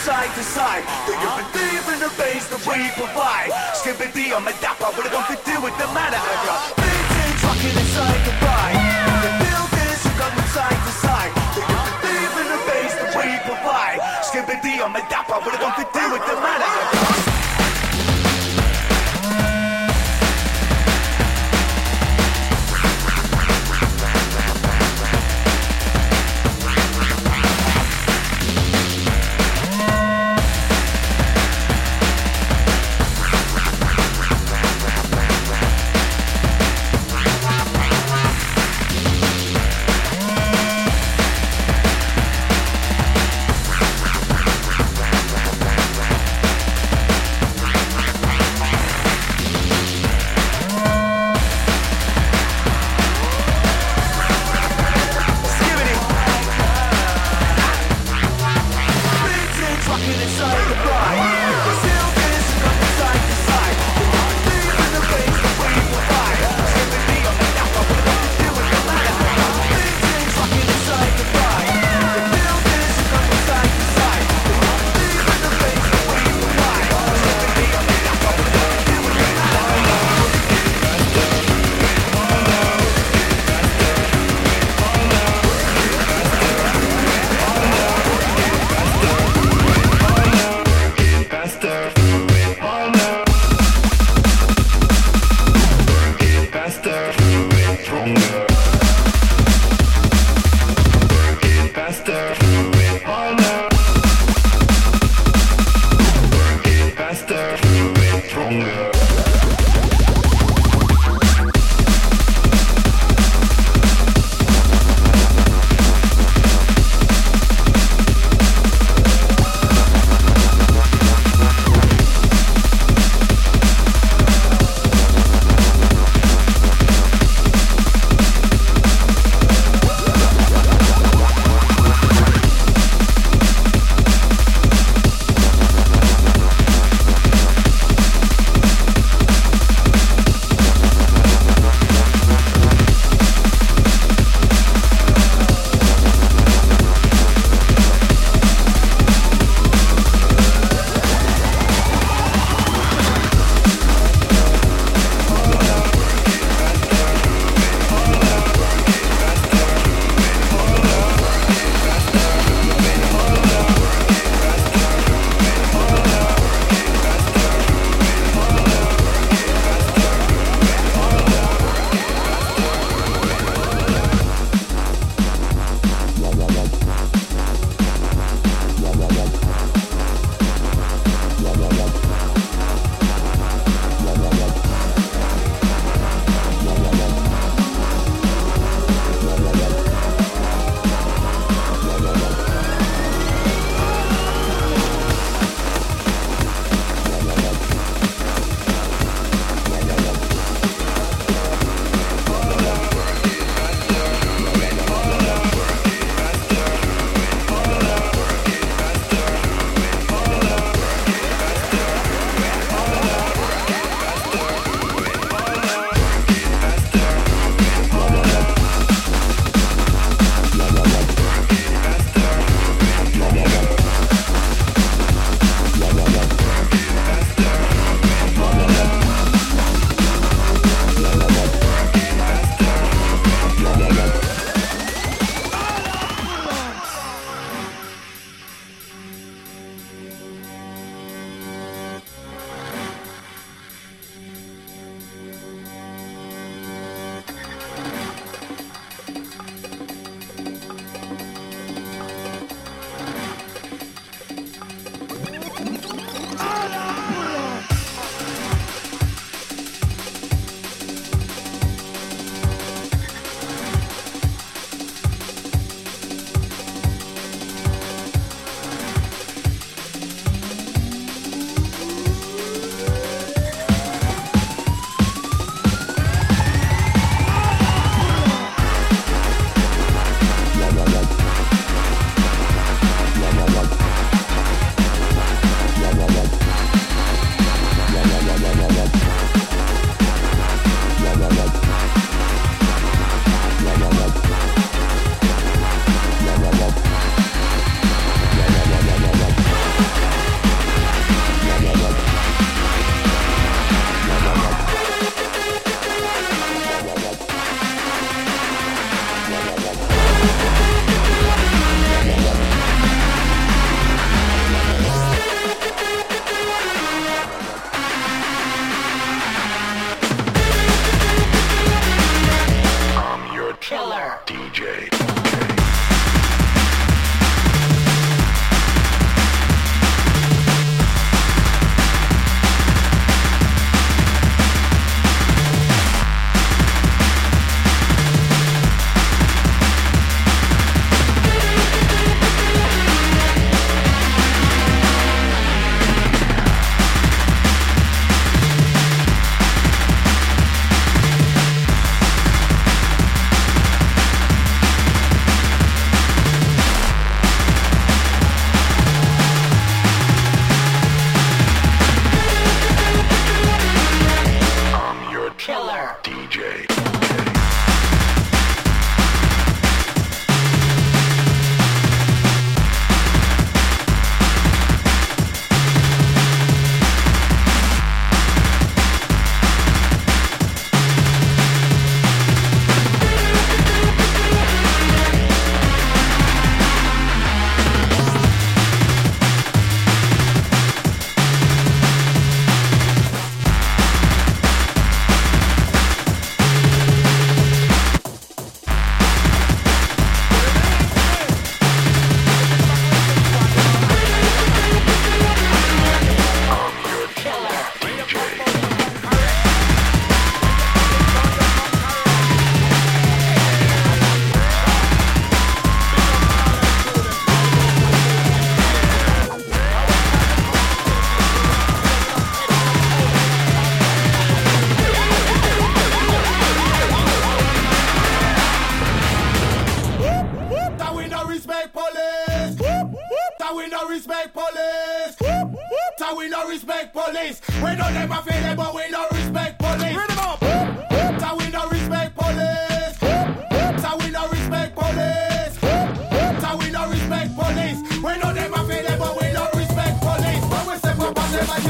side to side. Do you believe in the bass that we provide? Skip a D on my dapper, What I don't deal with the matter. I got beating, trucking inside the ride. The buildings are coming side to side. Do you the bass that we provide? On I don't deal with the matter.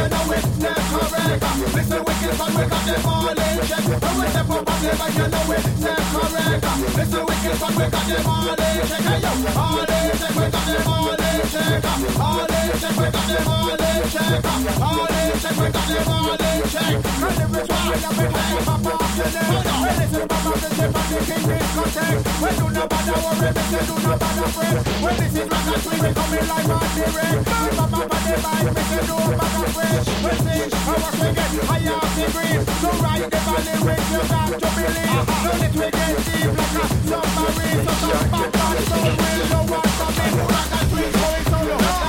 You know it's Listen wicked but we got them all in check. When we step up on them and you know it's not correct. Listen wicked but we got them all in check. Hey yo, all in check. We got them all in check. All in check. We got them all in check. All in check. We got them all in check. Up in here, pop off the. Well, listen, pop the the king discotheque. Well, do not bother worry, say do bother fret. Well, this is rock and we coming live on direct. We pop on the mic, say do bother fret. I was we get high off the. So ride the valley with you got to believe. Now let we get deep like a submarine. So some back on so real, no one coming. Rock and sweet going solo,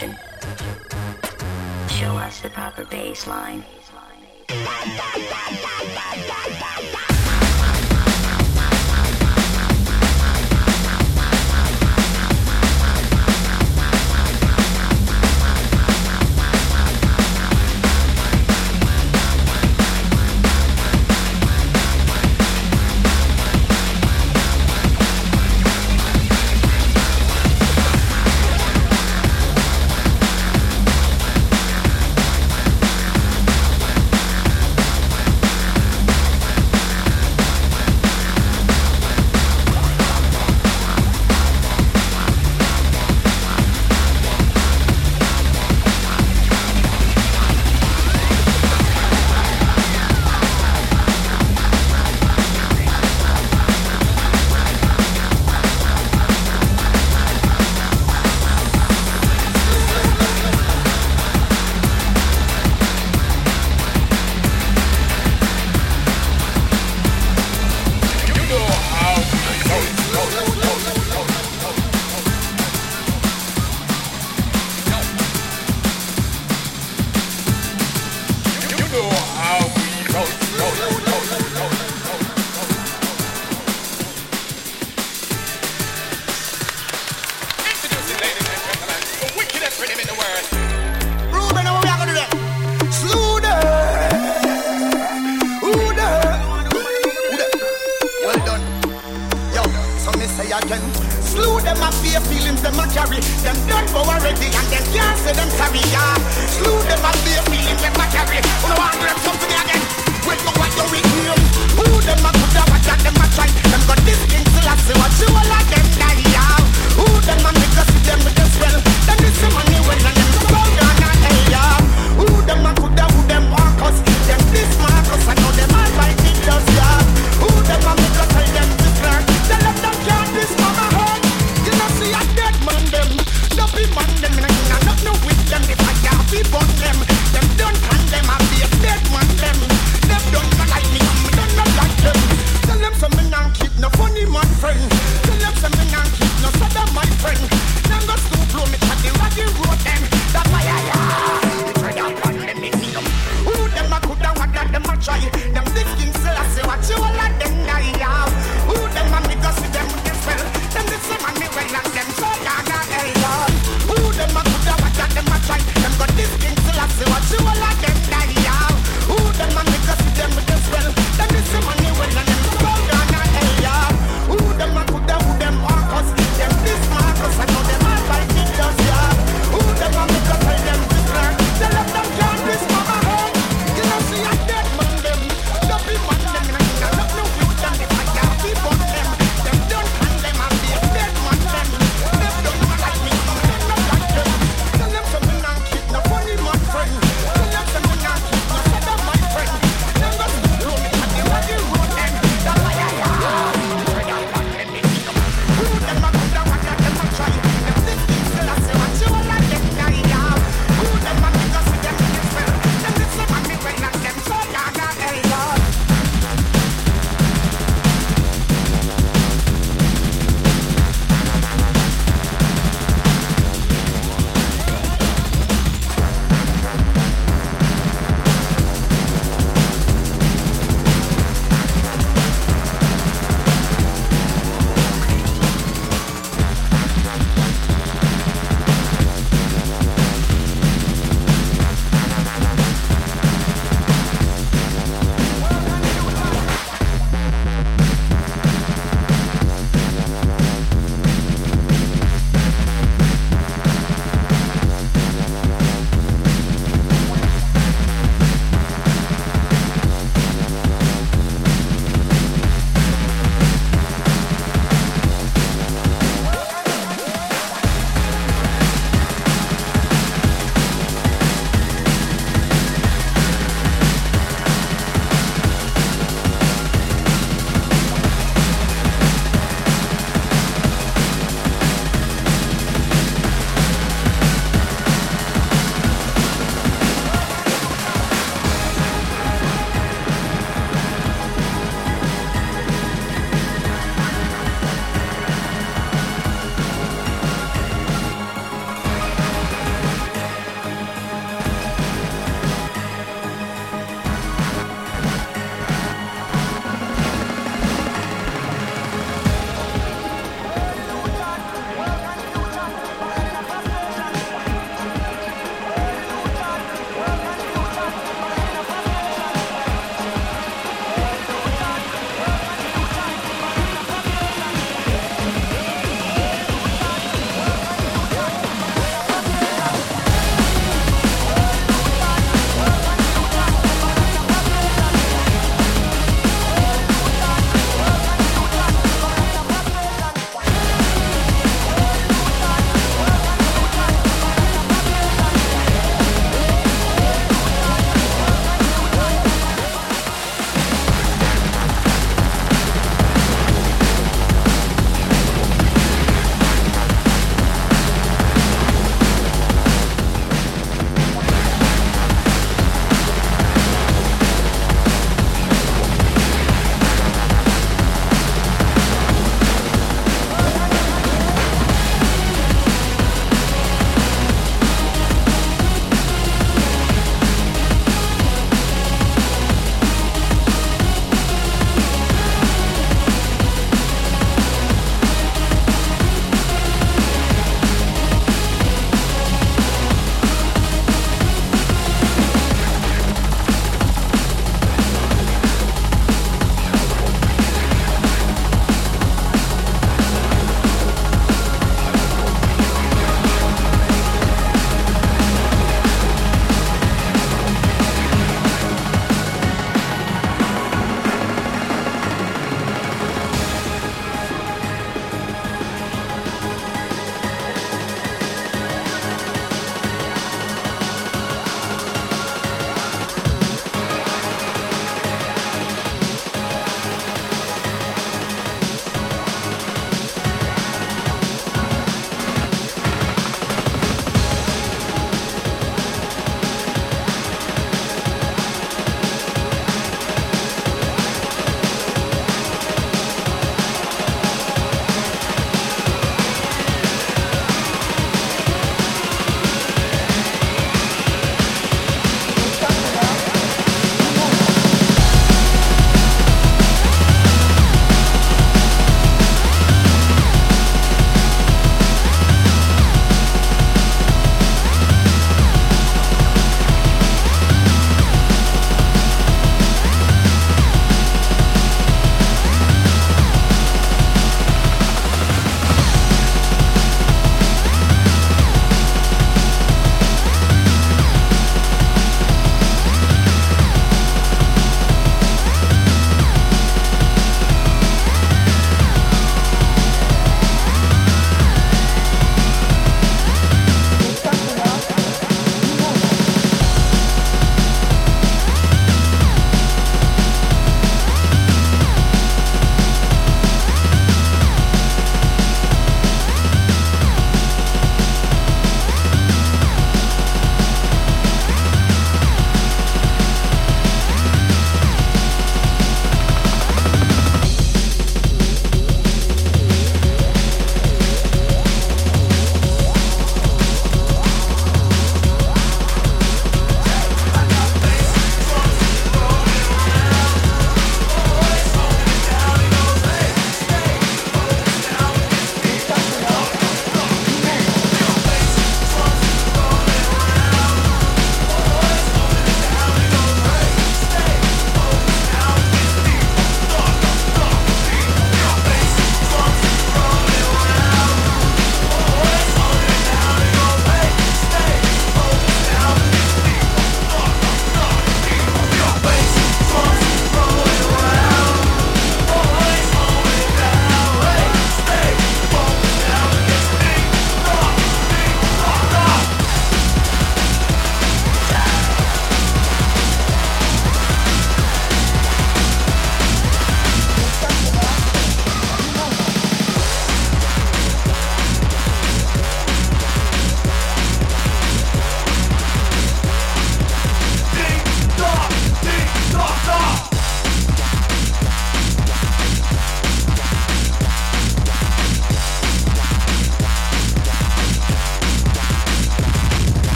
Mission. Show us the proper bassline.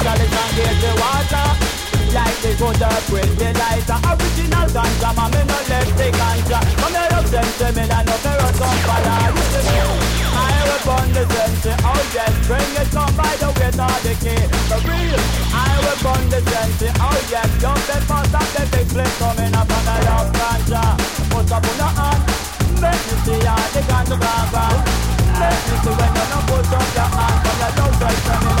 specialist and get the water. Like they go the with the lighter. Original ganja, man, me no left the ganja. Come here up them, say me no fair or some fella. I will burn the sense, oh yes, bring it come by the way, not the key. For real, I will burn the sense, oh yes, don't be fast up the big place coming up and I love ganja. Put up on the hand, make you see how the ganja grabber. Make you see when you're not put up your hand, come let those right from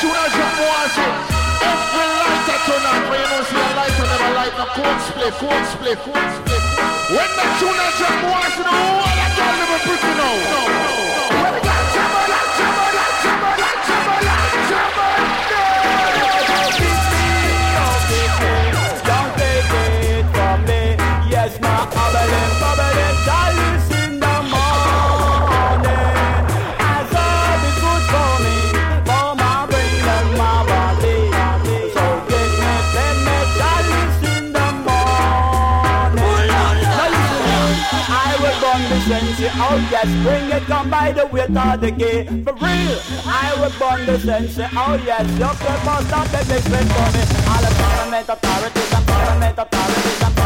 tune as you want. Every light I turn on, when you don't see a light, I never light no cold split, cold split, cold split. When the tune as you want I don't live a you. No, no, no. Oh yes, bring it on by the weight of the gay. For real, I will burn the sense. Oh yes, you can bust up the basement for me. All the parliament authorities and parliament authorities and